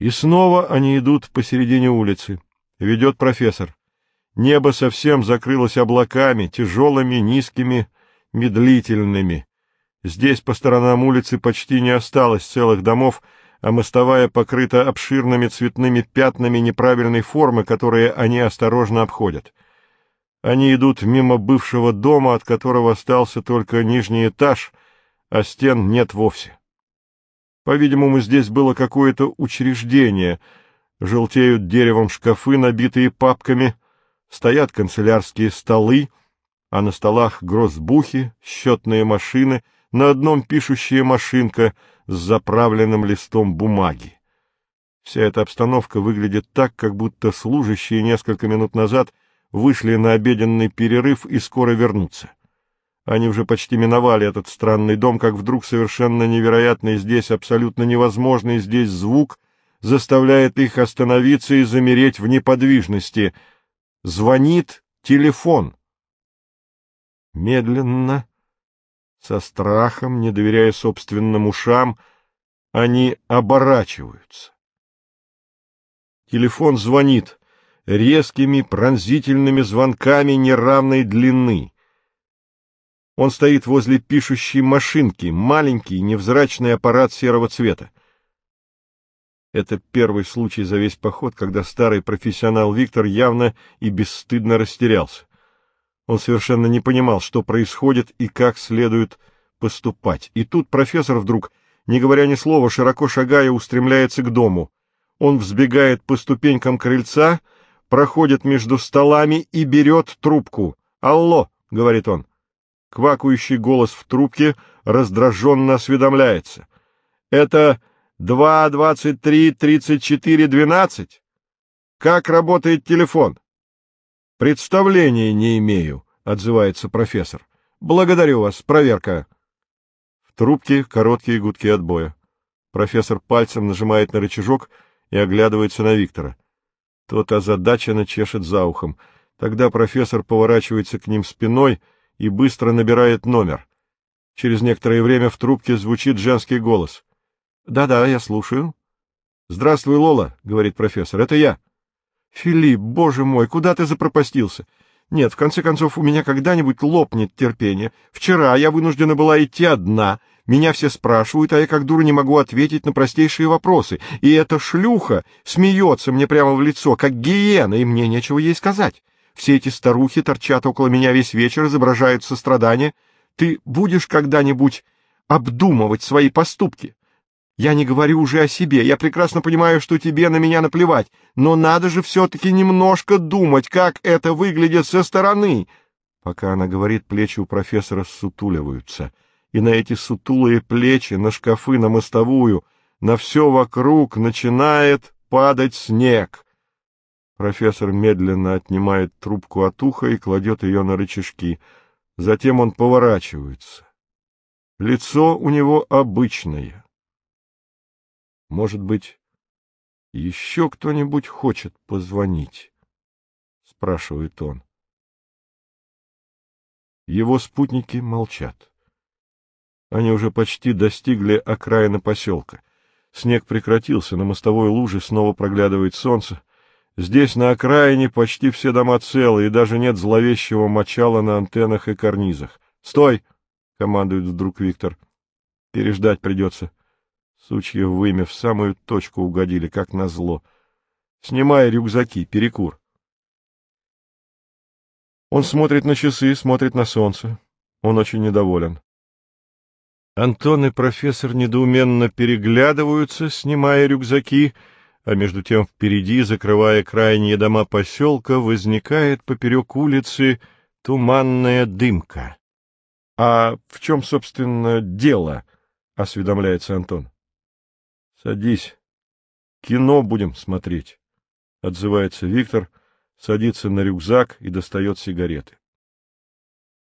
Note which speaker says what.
Speaker 1: И снова они идут посередине улицы. Ведет профессор. Небо совсем закрылось облаками, тяжелыми, низкими, медлительными. Здесь по сторонам улицы почти не осталось целых домов, а мостовая покрыта обширными цветными пятнами неправильной формы, которые они осторожно обходят. Они идут мимо бывшего дома, от которого остался только нижний этаж, а стен нет вовсе. По-видимому, здесь было какое-то учреждение. Желтеют деревом шкафы, набитые папками, стоят канцелярские столы, а на столах грозбухи, счетные машины, на одном пишущая машинка с заправленным листом бумаги. Вся эта обстановка выглядит так, как будто служащие несколько минут назад вышли на обеденный перерыв и скоро вернутся. Они уже почти миновали этот странный дом, как вдруг совершенно невероятный здесь, абсолютно невозможный здесь звук заставляет их остановиться и замереть в неподвижности. Звонит телефон. Медленно, со страхом, не доверяя собственным ушам, они оборачиваются. Телефон звонит резкими пронзительными звонками неравной длины. Он стоит возле пишущей машинки, маленький невзрачный аппарат серого цвета. Это первый случай за весь поход, когда старый профессионал Виктор явно и бесстыдно растерялся. Он совершенно не понимал, что происходит и как следует поступать. И тут профессор вдруг, не говоря ни слова, широко шагая, устремляется к дому. Он взбегает по ступенькам крыльца, проходит между столами и берет трубку. «Алло!» — говорит он. Квакающий голос в трубке раздраженно осведомляется. «Это два двадцать три тридцать четыре двенадцать? Как работает телефон?» «Представления не имею», — отзывается профессор. «Благодарю вас, проверка». В трубке короткие гудки отбоя. Профессор пальцем нажимает на рычажок и оглядывается на Виктора. Тот озадаченно чешет за ухом. Тогда профессор поворачивается к ним спиной и быстро набирает номер. Через некоторое время в трубке звучит женский голос. «Да-да, я слушаю». «Здравствуй, Лола», — говорит профессор, — «это я». «Филипп, боже мой, куда ты запропастился?» «Нет, в конце концов, у меня когда-нибудь лопнет терпение. Вчера я вынуждена была идти одна, меня все спрашивают, а я как дура не могу ответить на простейшие вопросы. И эта шлюха смеется мне прямо в лицо, как гиена, и мне нечего ей сказать. Все эти старухи торчат около меня весь вечер, изображают сострадание. Ты будешь когда-нибудь обдумывать свои поступки? Я не говорю уже о себе, я прекрасно понимаю, что тебе на меня наплевать, но надо же все-таки немножко думать, как это выглядит со стороны. Пока она говорит, плечи у профессора сутуливаются — и на эти сутулые плечи, на шкафы, на мостовую, на все вокруг начинает падать снег. Профессор медленно отнимает трубку от уха и кладет ее на рычажки. Затем он поворачивается. Лицо у него обычное. Может быть, еще кто-нибудь хочет позвонить? — спрашивает он. Его спутники молчат. Они уже почти достигли окраины поселка. Снег прекратился, на мостовой луже снова проглядывает солнце. Здесь, на окраине, почти все дома целы, и даже нет зловещего мочала на антеннах и карнизах. «Стой!» — командует вдруг Виктор. «Переждать придется». Сучья вымя в самую точку угодили, как назло. «Снимай рюкзаки, перекур». Он смотрит на часы, смотрит на солнце. Он очень недоволен. Антон и профессор недоуменно переглядываются, снимая рюкзаки, а между тем впереди, закрывая крайние дома поселка, возникает поперек улицы туманная дымка. — А в чем, собственно, дело? — осведомляется Антон. — Садись. Кино будем смотреть, — отзывается Виктор, садится на рюкзак и достает сигареты.